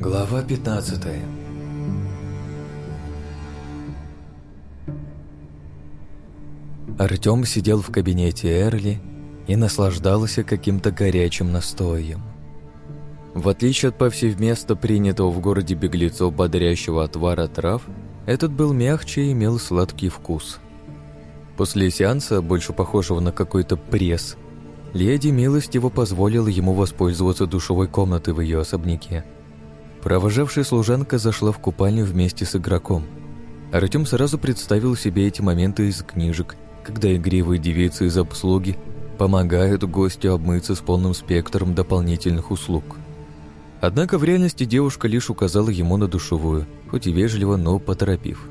Глава 15 Артём сидел в кабинете Эрли и наслаждался каким-то горячим настоем. В отличие от повсеместно принятого в городе беглецов бодрящего отвара трав, этот был мягче и имел сладкий вкус. После сеанса, больше похожего на какой-то пресс, леди милостиво позволила ему воспользоваться душевой комнатой в ее особняке. Провожавшая служанка зашла в купальню вместе с игроком. Артем сразу представил себе эти моменты из книжек, когда игривые девицы из обслуги помогают гостю обмыться с полным спектром дополнительных услуг. Однако в реальности девушка лишь указала ему на душевую, хоть и вежливо, но поторопив.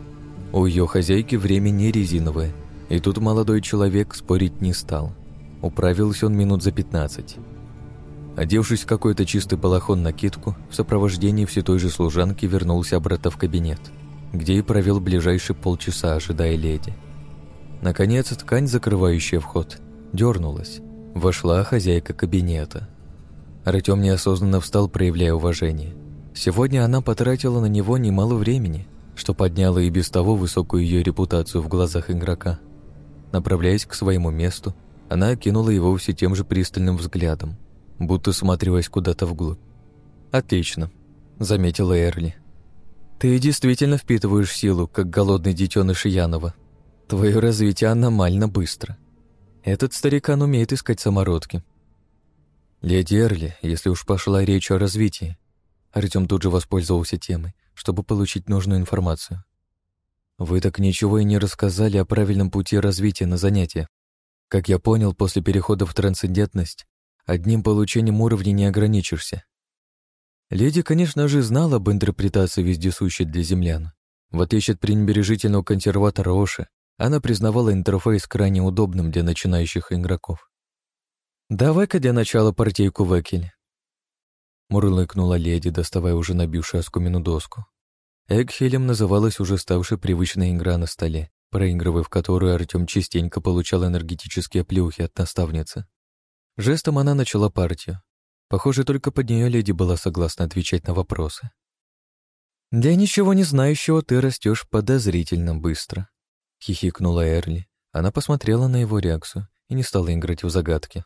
У ее хозяйки время не резиновое, и тут молодой человек спорить не стал. Управился он минут за пятнадцать. Одевшись в какой-то чистый балахон-накидку, в сопровождении все той же служанки вернулся обратно в кабинет, где и провел ближайшие полчаса, ожидая леди. Наконец, ткань, закрывающая вход, дернулась. Вошла хозяйка кабинета. Артем неосознанно встал, проявляя уважение. Сегодня она потратила на него немало времени, что подняло и без того высокую ее репутацию в глазах игрока. Направляясь к своему месту, она окинула его все тем же пристальным взглядом, будто сматриваясь куда-то вглубь. «Отлично», — заметила Эрли. «Ты действительно впитываешь силу, как голодный детеныш Янова. Твое развитие аномально быстро. Этот старикан умеет искать самородки, «Леди Эрли, если уж пошла речь о развитии...» Артем тут же воспользовался темой, чтобы получить нужную информацию. «Вы так ничего и не рассказали о правильном пути развития на занятия. Как я понял, после перехода в трансцендентность одним получением уровня не ограничишься. Леди, конечно же, знала об интерпретации вездесущей для землян. В отличие от пренебрежительного консерватора Оши, она признавала интерфейс крайне удобным для начинающих игроков. «Давай-ка для начала партийку векель», — мурлыкнула леди, доставая уже набившую оскомину доску. Эгхелем называлась уже ставшая привычная игра на столе, проигрывая в которую Артем частенько получал энергетические плюхи от наставницы. Жестом она начала партию. Похоже, только под нее леди была согласна отвечать на вопросы. «Для ничего не знающего ты растешь подозрительно быстро», — хихикнула Эрли. Она посмотрела на его реакцию и не стала играть в загадки.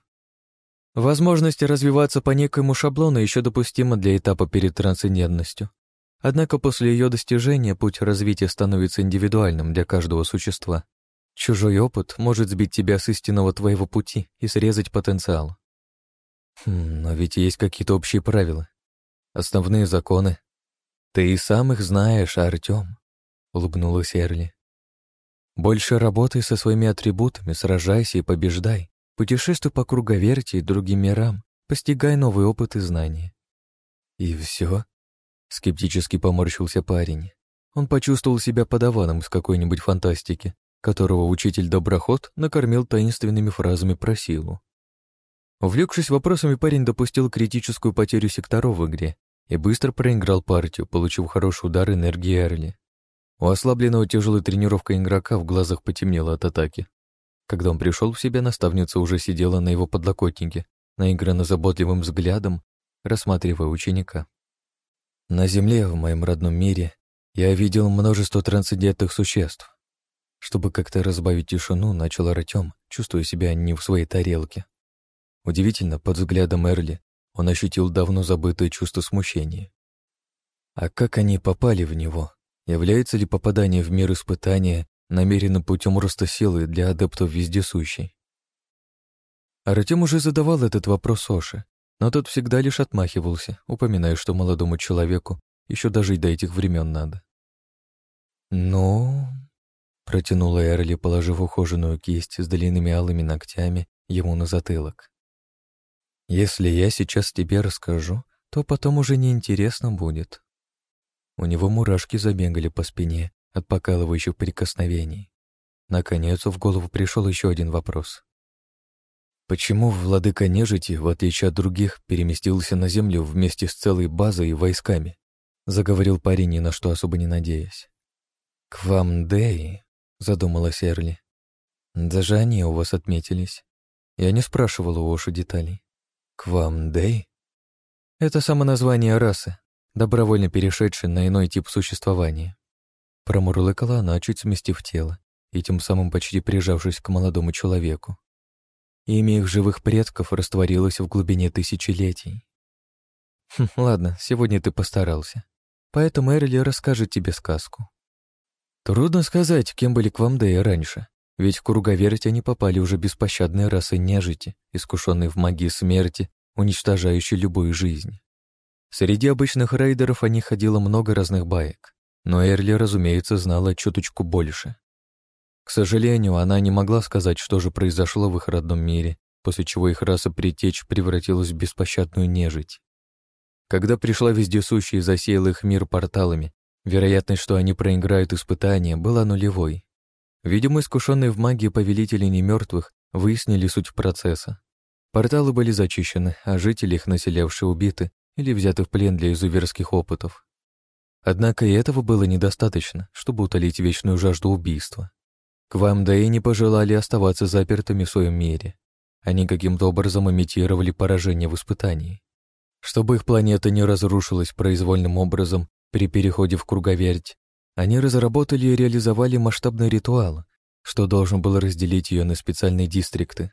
Возможность развиваться по некоему шаблону еще допустима для этапа перед трансцендентностью. Однако после ее достижения путь развития становится индивидуальным для каждого существа. Чужой опыт может сбить тебя с истинного твоего пути и срезать потенциал. Хм, но ведь есть какие-то общие правила. Основные законы. Ты и сам их знаешь, Артем, улыбнулась Эрли. Больше работай со своими атрибутами, сражайся и побеждай. Путешествуй по круговерти и другим мирам, постигай новый опыт и знания. И все? Скептически поморщился парень. Он почувствовал себя подаваном из какой-нибудь фантастики, которого учитель Доброход накормил таинственными фразами про силу. Увлекшись вопросами, парень допустил критическую потерю секторов в игре и быстро проиграл партию, получив хороший удар энергии Эрли. У ослабленного тяжелой тренировкой игрока в глазах потемнело от атаки. Когда он пришел в себя, наставница уже сидела на его подлокотнике, наигранно заботливым взглядом, рассматривая ученика. На Земле, в моем родном мире, я видел множество трансцендентных существ. Чтобы как-то разбавить тишину, начал Артем, чувствуя себя не в своей тарелке. Удивительно, под взглядом Эрли он ощутил давно забытое чувство смущения. А как они попали в него? Является ли попадание в мир испытания намеренно путем роста силы для адептов вездесущей. Артем уже задавал этот вопрос Оше, но тот всегда лишь отмахивался, упоминая, что молодому человеку еще дожить до этих времен надо. «Ну...» — протянула Эрли, положив ухоженную кисть с длинными алыми ногтями ему на затылок. «Если я сейчас тебе расскажу, то потом уже неинтересно будет». У него мурашки забегали по спине, от покалывающих прикосновений. Наконец в голову пришел еще один вопрос. Почему владыка нежити, в отличие от других, переместился на землю вместе с целой базой и войсками? Заговорил парень, ни на что особо не надеясь. «К вам, Дэй», — задумалась Эрли. «Даже они у вас отметились. Я не спрашивал у Оши деталей. К вам, Дэй?» «Это само название расы. добровольно перешедший на иной тип существования. Промурлыкала она, чуть сместив тело, и тем самым почти прижавшись к молодому человеку. Имя их живых предков растворилось в глубине тысячелетий. Хм, ладно, сегодня ты постарался. Поэтому Эрли расскажет тебе сказку. Трудно сказать, кем были Квамдеи раньше, ведь в круговерть они попали уже беспощадной расой нежити, искушенной в магии смерти, уничтожающей любую жизнь. Среди обычных рейдеров о них ходило много разных баек, но Эрли, разумеется, знала чуточку больше. К сожалению, она не могла сказать, что же произошло в их родном мире, после чего их раса притечь превратилась в беспощадную нежить. Когда пришла вездесущая и засеяла их мир порталами, вероятность, что они проиграют испытания, была нулевой. Видимо, искушенные в магии повелители немертвых выяснили суть процесса. Порталы были зачищены, а жители, их населявшие, убиты или взяты в плен для изуверских опытов. Однако и этого было недостаточно, чтобы утолить вечную жажду убийства. Квамдаи не пожелали оставаться запертыми в своем мире. Они каким-то образом имитировали поражение в испытании. Чтобы их планета не разрушилась произвольным образом при переходе в круговерть, они разработали и реализовали масштабный ритуал, что должен был разделить ее на специальные дистрикты.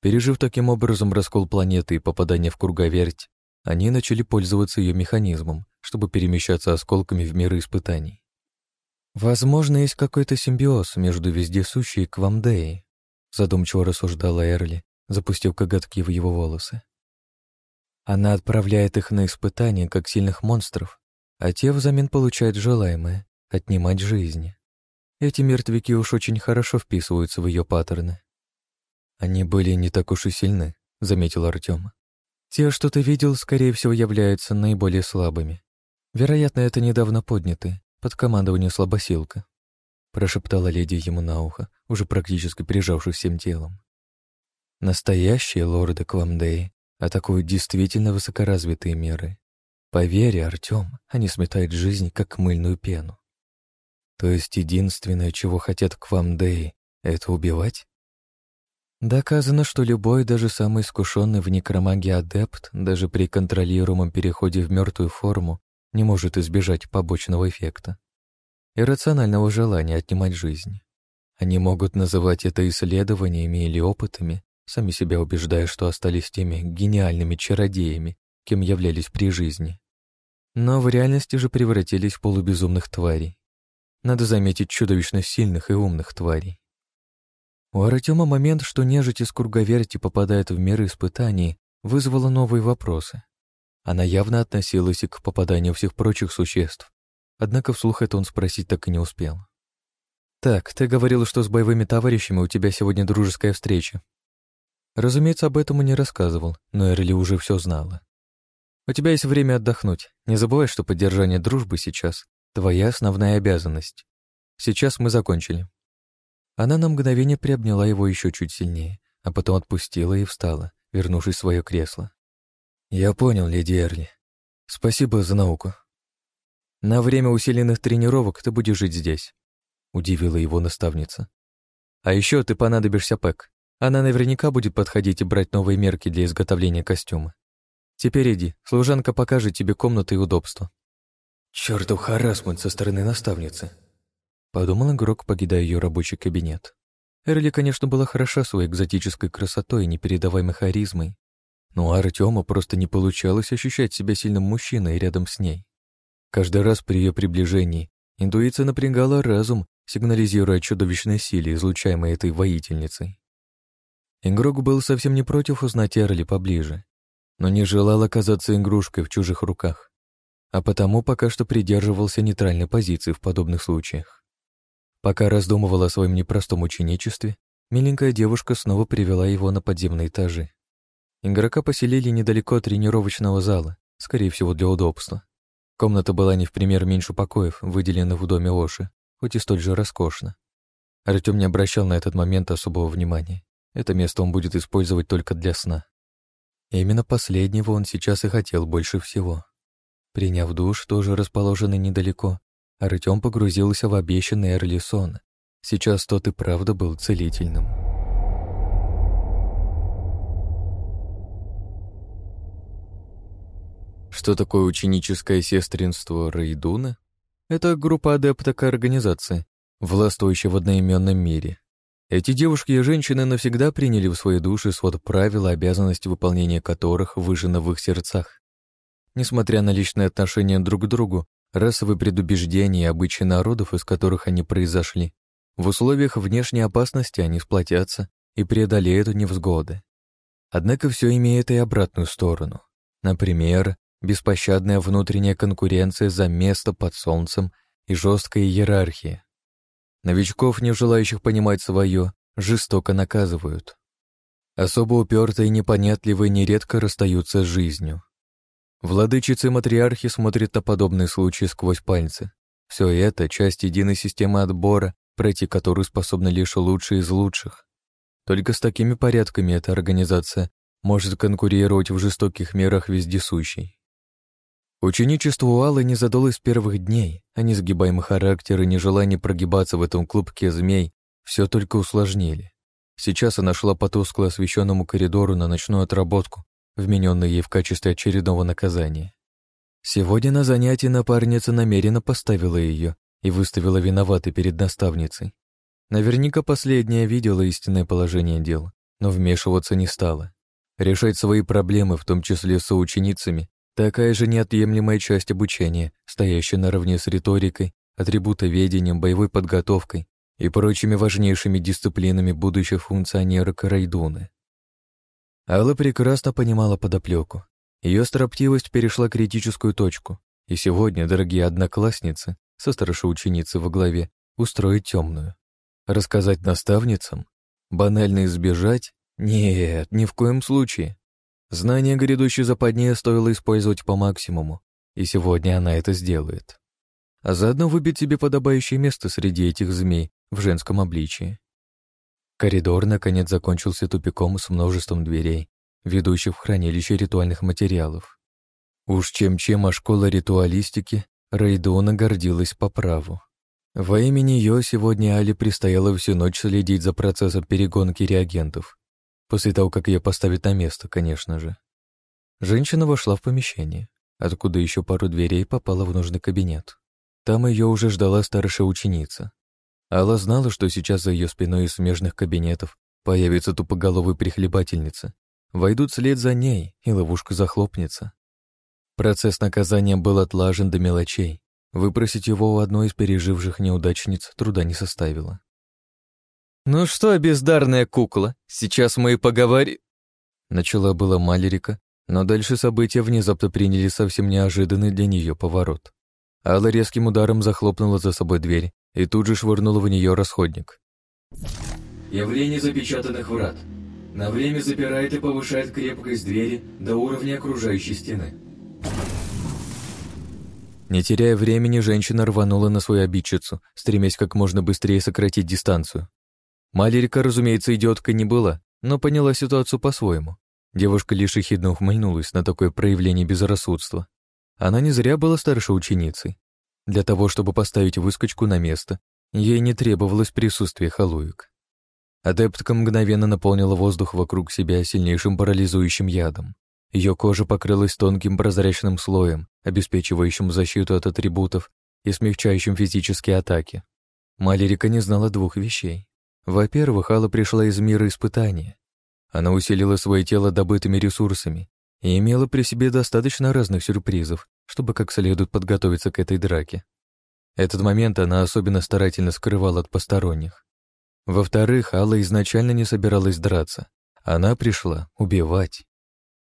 Пережив таким образом раскол планеты и попадание в круговерть, они начали пользоваться ее механизмом, чтобы перемещаться осколками в миры испытаний. «Возможно, есть какой-то симбиоз между вездесущей и Квамдеей», задумчиво рассуждала Эрли, запустив коготки в его волосы. Она отправляет их на испытания, как сильных монстров, а те взамен получают желаемое — отнимать жизни. Эти мертвяки уж очень хорошо вписываются в ее паттерны. Они были не так уж и сильны, — заметил Артем. Те, что ты видел, скорее всего, являются наиболее слабыми. Вероятно, это недавно поднятые, под командованием слабосилка. Прошептала леди ему на ухо, уже практически прижавшись всем телом. Настоящие лорды Квамдеи атакуют действительно высокоразвитые меры. Поверь, Артем, они сметают жизнь, как мыльную пену. То есть единственное, чего хотят Квамдеи, это убивать? Доказано, что любой, даже самый искушенный в некромагии адепт, даже при контролируемом переходе в мертвую форму, не может избежать побочного эффекта. Иррационального желания отнимать жизнь. Они могут называть это исследованиями или опытами, сами себя убеждая, что остались теми гениальными чародеями, кем являлись при жизни. Но в реальности же превратились в полубезумных тварей. Надо заметить чудовищно сильных и умных тварей. У Артема момент, что нежить из круговерти попадает в миры испытаний, вызвало новые вопросы. Она явно относилась и к попаданию всех прочих существ, однако вслух это он спросить так и не успел. «Так, ты говорил, что с боевыми товарищами у тебя сегодня дружеская встреча. Разумеется, об этом и не рассказывал, но Эрли уже все знала. У тебя есть время отдохнуть. Не забывай, что поддержание дружбы сейчас — твоя основная обязанность. Сейчас мы закончили. Она на мгновение приобняла его еще чуть сильнее, а потом отпустила и встала, вернувшись в свое кресло. «Я понял, леди Эрли. Спасибо за науку. На время усиленных тренировок ты будешь жить здесь», — удивила его наставница. «А еще ты понадобишься Пэк. Она наверняка будет подходить и брать новые мерки для изготовления костюма. Теперь иди, служанка покажет тебе комнаты и удобства. Чертов харасмент со стороны наставницы. Подумал игрок, покидая ее рабочий кабинет. Эрли, конечно, была хороша своей экзотической красотой и непередаваемой харизмой, но Артему просто не получалось ощущать себя сильным мужчиной рядом с ней. Каждый раз при ее приближении интуиция напрягала разум, сигнализируя о чудовищной силе, излучаемой этой воительницей. Игрок был совсем не против узнать Эрли поближе, но не желал оказаться игрушкой в чужих руках, а потому пока что придерживался нейтральной позиции в подобных случаях. Пока раздумывал о своем непростом ученичестве, миленькая девушка снова привела его на подземные этажи. Игрока поселили недалеко от тренировочного зала, скорее всего, для удобства. Комната была не в пример меньше покоев, выделенных в доме Оши, хоть и столь же роскошно. Артем не обращал на этот момент особого внимания. Это место он будет использовать только для сна. И именно последнего он сейчас и хотел больше всего. Приняв душ, тоже расположенный недалеко, Артем погрузился в обещанный Эрли. Сейчас тот и правда был целительным. Что такое ученическое сестринство Рейдуна? Это группа адепток организации, властвующая в одноименном мире. Эти девушки и женщины навсегда приняли в свои души свод правил, обязанности выполнения которых выжжены в их сердцах. Несмотря на личные отношения друг к другу, расовые предубеждения и обычаи народов, из которых они произошли, в условиях внешней опасности они сплотятся и преодолеют невзгоды. Однако все имеет и обратную сторону. Например, беспощадная внутренняя конкуренция за место под солнцем и жесткая иерархия. Новичков, не желающих понимать свое, жестоко наказывают. Особо упертые и непонятливые нередко расстаются с жизнью. Владычицы-матриархи смотрят на подобные случаи сквозь пальцы. Все это — часть единой системы отбора, пройти которую способны лишь лучшие из лучших. Только с такими порядками эта организация может конкурировать в жестоких мерах вездесущей. Ученичество у Аллы не задалось с первых дней, а несгибаемый характер и нежелание прогибаться в этом клубке змей все только усложнили. Сейчас она шла по тускло освещенному коридору на ночную отработку, вмененную ей в качестве очередного наказания. Сегодня на занятии напарница намеренно поставила ее и выставила виноватой перед наставницей. Наверняка последняя видела истинное положение дел, но вмешиваться не стала. Решать свои проблемы, в том числе с соученицами, Такая же неотъемлемая часть обучения, стоящая наравне с риторикой, атрибутоведением, боевой подготовкой и прочими важнейшими дисциплинами будущих функционерок Райдуны. Алла прекрасно понимала подоплеку. Ее строптивость перешла критическую точку, и сегодня дорогие одноклассницы, со старшей ученицей во главе, устроить темную. Рассказать наставницам? Банально избежать? Нет, ни в коем случае. Знание грядущей западни стоило использовать по максимуму, и сегодня она это сделает. А заодно выбить себе подобающее место среди этих змей в женском обличии. Коридор, наконец, закончился тупиком с множеством дверей, ведущих в хранилище ритуальных материалов. Уж чем-чем, а школа ритуалистики Рейдона гордилась по праву. Во имя нее сегодня Али предстояло всю ночь следить за процессом перегонки реагентов, После того, как ее поставят на место, конечно же. Женщина вошла в помещение, откуда еще пару дверей попала в нужный кабинет. Там ее уже ждала старшая ученица. Алла знала, что сейчас за ее спиной из смежных кабинетов появится тупоголовая прихлебательница. Войдут вслед за ней, и ловушка захлопнется. Процесс наказания был отлажен до мелочей. Выпросить его у одной из переживших неудачниц труда не составило. «Ну что, бездарная кукла, сейчас мы и поговорим...» Начала была Малерика, но дальше события внезапно приняли совсем неожиданный для нее поворот. Алла резким ударом захлопнула за собой дверь и тут же швырнула в нее расходник. Явление запечатанных врат. На время запирает и повышает крепкость двери до уровня окружающей стены. Не теряя времени, женщина рванула на свою обидчицу, стремясь как можно быстрее сократить дистанцию. Малерика, разумеется, идиоткой не была, но поняла ситуацию по-своему. Девушка лишь ехидно ухмыльнулась на такое проявление безрассудства. Она не зря была старшей ученицей. Для того, чтобы поставить выскочку на место, ей не требовалось присутствие халуек. Адептка мгновенно наполнила воздух вокруг себя сильнейшим парализующим ядом. Ее кожа покрылась тонким прозрачным слоем, обеспечивающим защиту от атрибутов и смягчающим физические атаки. Малерика не знала двух вещей. Во-первых, Алла пришла из мира испытания. Она усилила свое тело добытыми ресурсами и имела при себе достаточно разных сюрпризов, чтобы как следует подготовиться к этой драке. Этот момент она особенно старательно скрывала от посторонних. Во-вторых, Алла изначально не собиралась драться. Она пришла убивать.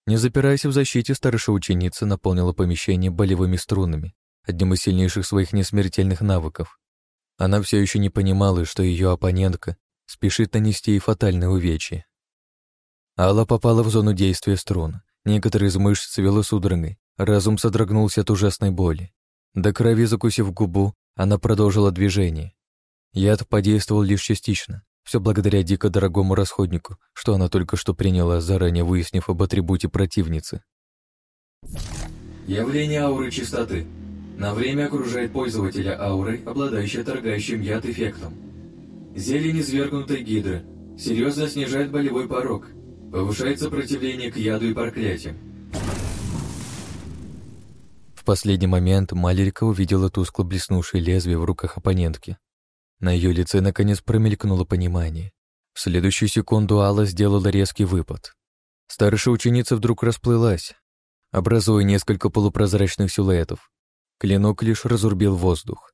Не запираясь в защите, старшая ученица наполнила помещение болевыми струнами, одним из сильнейших своих несмертельных навыков. Она все еще не понимала, что ее оппонентка спешит нанести ей фатальное увечье. Алла попала в зону действия струн. Некоторые из мышц свело судорогой, разум содрогнулся от ужасной боли. До крови закусив губу, она продолжила движение. Яд подействовал лишь частично, все благодаря дико дорогому расходнику, что она только что приняла, заранее выяснив об атрибуте противницы. Явление ауры чистоты. На время окружает пользователя аурой, обладающей отторгающим яд эффектом. Зелень извергнутой гидры серьезно снижает болевой порог, повышает сопротивление к яду и проклятиям. последний момент Малерика увидела тускло блеснувшее лезвие в руках оппонентки. На ее лице наконец промелькнуло понимание. В следующую секунду Алла сделала резкий выпад. Старшая ученица вдруг расплылась, образуя несколько полупрозрачных силуэтов. Клинок лишь разурбил воздух.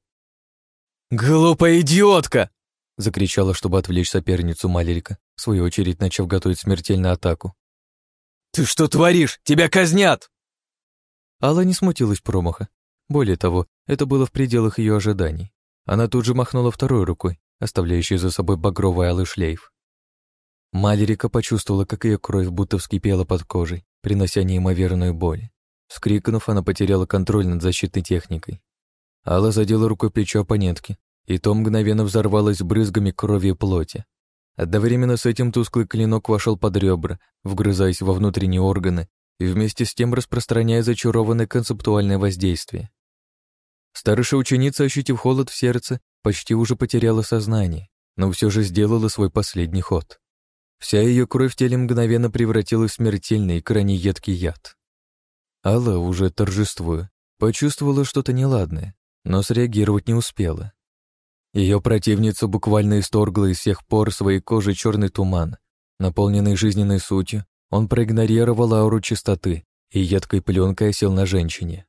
«Глупая идиотка!» — закричала, чтобы отвлечь соперницу Малерика, в свою очередь начав готовить смертельную атаку. «Ты что творишь? Тебя казнят!» Алла не смутилась промаха. Более того, это было в пределах ее ожиданий. Она тут же махнула второй рукой, оставляющей за собой багровый алый шлейф. Малерика почувствовала, как ее кровь будто вскипела под кожей, принося неимоверную боль. Вскрикнув, она потеряла контроль над защитной техникой. Алла задела рукой плечо оппонентки, и то мгновенно взорвалось брызгами крови и плоти. Одновременно с этим тусклый клинок вошел под ребра, вгрызаясь во внутренние органы и вместе с тем распространяя зачарованное концептуальное воздействие. Старшая ученица, ощутив холод в сердце, почти уже потеряла сознание, но все же сделала свой последний ход. Вся ее кровь в теле мгновенно превратилась в смертельный и крайне едкий яд. Алла, уже торжествуя, почувствовала что-то неладное, но среагировать не успела. Ее противницу буквально исторгла из всех пор своей кожи черный туман. Наполненный жизненной сутью, он проигнорировал ауру чистоты и едкой пленкой осел на женщине.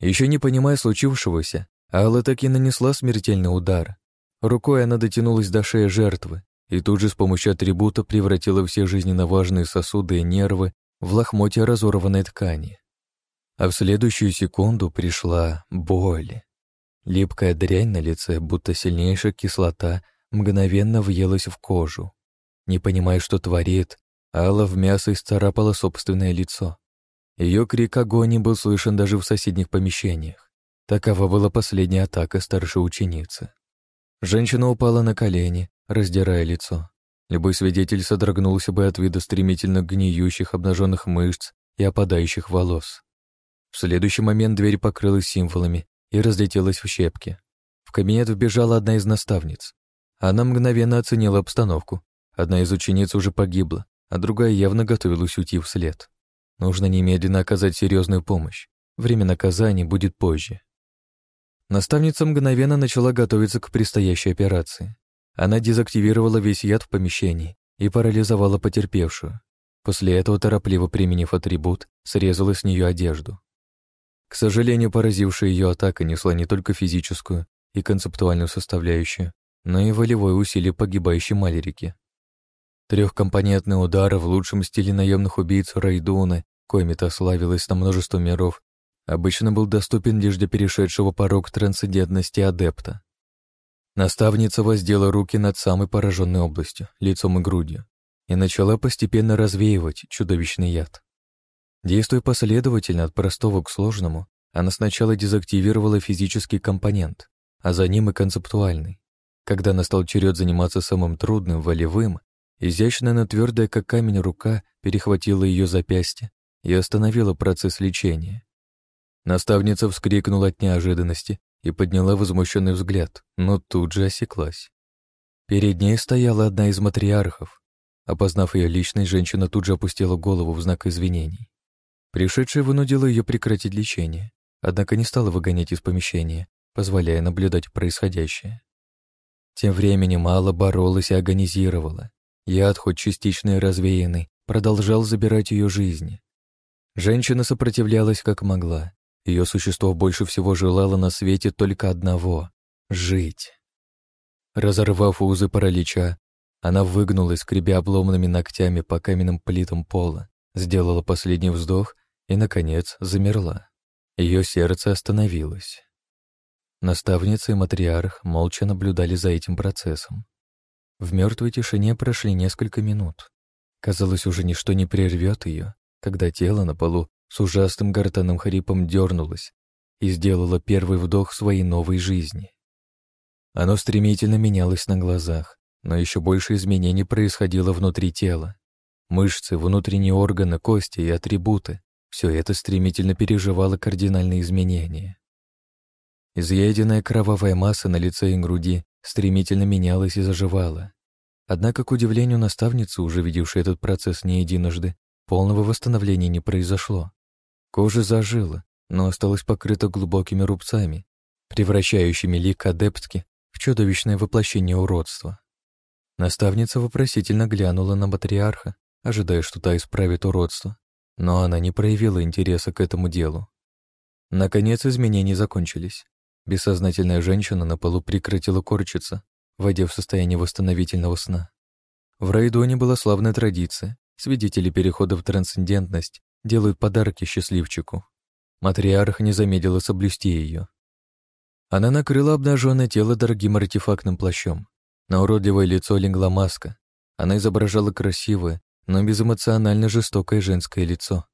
Еще не понимая случившегося, Алла таки нанесла смертельный удар. Рукой она дотянулась до шеи жертвы и тут же с помощью атрибута превратила все жизненно важные сосуды и нервы в лохмотья разорванной ткани. А в следующую секунду пришла боль. Липкая дрянь на лице, будто сильнейшая кислота, мгновенно въелась в кожу. Не понимая, что творит, Алла в мясо исцарапала собственное лицо. Ее крик агонии был слышен даже в соседних помещениях. Такова была последняя атака старшей ученицы. Женщина упала на колени, раздирая лицо. Любой свидетель содрогнулся бы от вида стремительно гниющих обнаженных мышц и опадающих волос. В следующий момент дверь покрылась символами, и разлетелась в щепки. В кабинет вбежала одна из наставниц. Она мгновенно оценила обстановку. Одна из учениц уже погибла, а другая явно готовилась уйти вслед. Нужно немедленно оказать серьезную помощь. Время наказания будет позже. Наставница мгновенно начала готовиться к предстоящей операции. Она дезактивировала весь яд в помещении и парализовала потерпевшую. После этого, торопливо применив атрибут, срезала с нее одежду. К сожалению, поразившая ее атака несла не только физическую и концептуальную составляющую, но и волевое усилие погибающей Малерики. Трехкомпонентный удар в лучшем стиле наемных убийц Райдуна, коими-то славилась на множество миров, обычно был доступен лишь для перешедшего порог трансцендентности адепта. Наставница воздела руки над самой пораженной областью, лицом и грудью, и начала постепенно развеивать чудовищный яд. Действуя последовательно от простого к сложному, она сначала дезактивировала физический компонент, а за ним и концептуальный. Когда настал черед заниматься самым трудным, волевым, изящная, но твердая, как камень, рука перехватила ее запястье и остановила процесс лечения. Наставница вскрикнула от неожиданности и подняла возмущенный взгляд, но тут же осеклась. Перед ней стояла одна из матриархов. Опознав ее личность, женщина тут же опустила голову в знак извинений. Пришедшая вынудила ее прекратить лечение, однако не стала выгонять из помещения, позволяя наблюдать происходящее. Тем временем Алла боролась и агонизировала. Яд, хоть частично и развеянный, продолжал забирать ее жизнь. Женщина сопротивлялась как могла. Ее существо больше всего желало на свете только одного — жить. Разорвав узы паралича, она выгнулась, скребя обломанными ногтями по каменным плитам пола, сделала последний вздох и, наконец, замерла. Ее сердце остановилось. Наставница и матриарх молча наблюдали за этим процессом. В мертвой тишине прошли несколько минут. Казалось, уже ничто не прервет ее, когда тело на полу с ужасным гортанным хрипом дернулось и сделало первый вдох своей новой жизни. Оно стремительно менялось на глазах, но еще больше изменений происходило внутри тела. Мышцы, внутренние органы, кости и атрибуты все это стремительно переживало кардинальные изменения. Изъеденная кровавая масса на лице и груди стремительно менялась и заживала. Однако, к удивлению наставницы, уже видевшей этот процесс не единожды, полного восстановления не произошло. Кожа зажила, но осталась покрыта глубокими рубцами, превращающими лик адептки в чудовищное воплощение уродства. Наставница вопросительно глянула на матриарха, ожидая, что та исправит уродство, но она не проявила интереса к этому делу. Наконец изменения закончились. Бессознательная женщина на полу прекратила корчиться, войдя в состояние восстановительного сна. В Райдоне была славная традиция. Свидетели перехода в трансцендентность делают подарки счастливчику. Матриарх не замедлила соблюсти ее. Она накрыла обнаженное тело дорогим артефактным плащом. На уродливое лицо легла маска. Она изображала красивое, но безэмоционально жестокое женское лицо.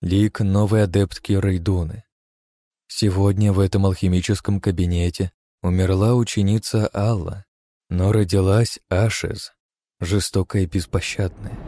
Лик новой адептки Рейдуны. Сегодня в этом алхимическом кабинете умерла ученица Алла, но родилась Ашез, жестокая и беспощадная.